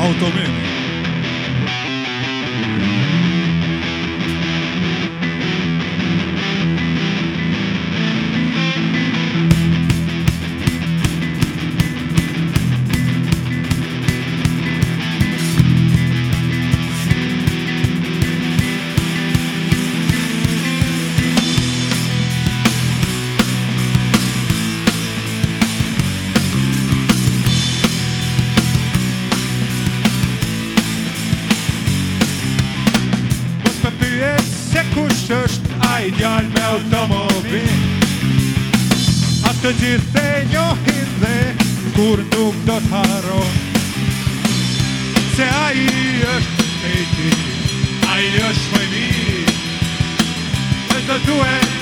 ao se kush është a i djallë me automobil A të gjithë të njohin dhe kur nuk do të haro Se a i është me ti, a i është me mi Me të duhet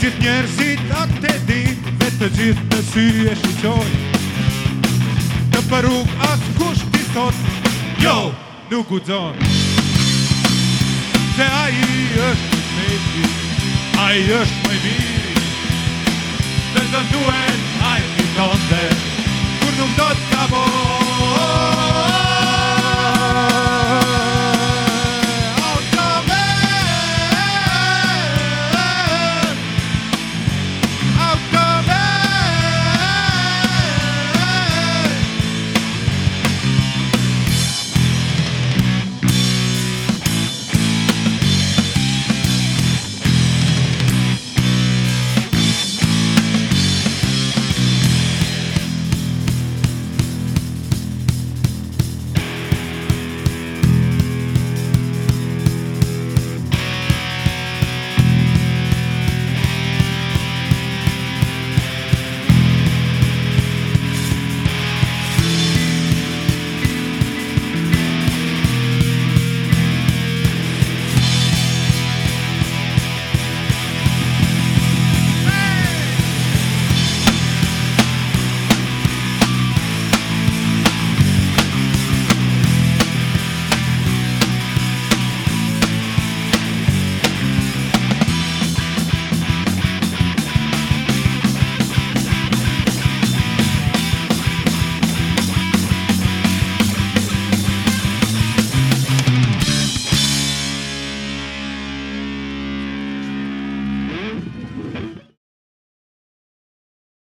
gjithë njerëzit atë të dit Vetë të gjithë të sy e shqoj Të përruk atë kush t'i thot Jo, nuk u zon Se aji është me ti Aji është me mi Dhe të duhet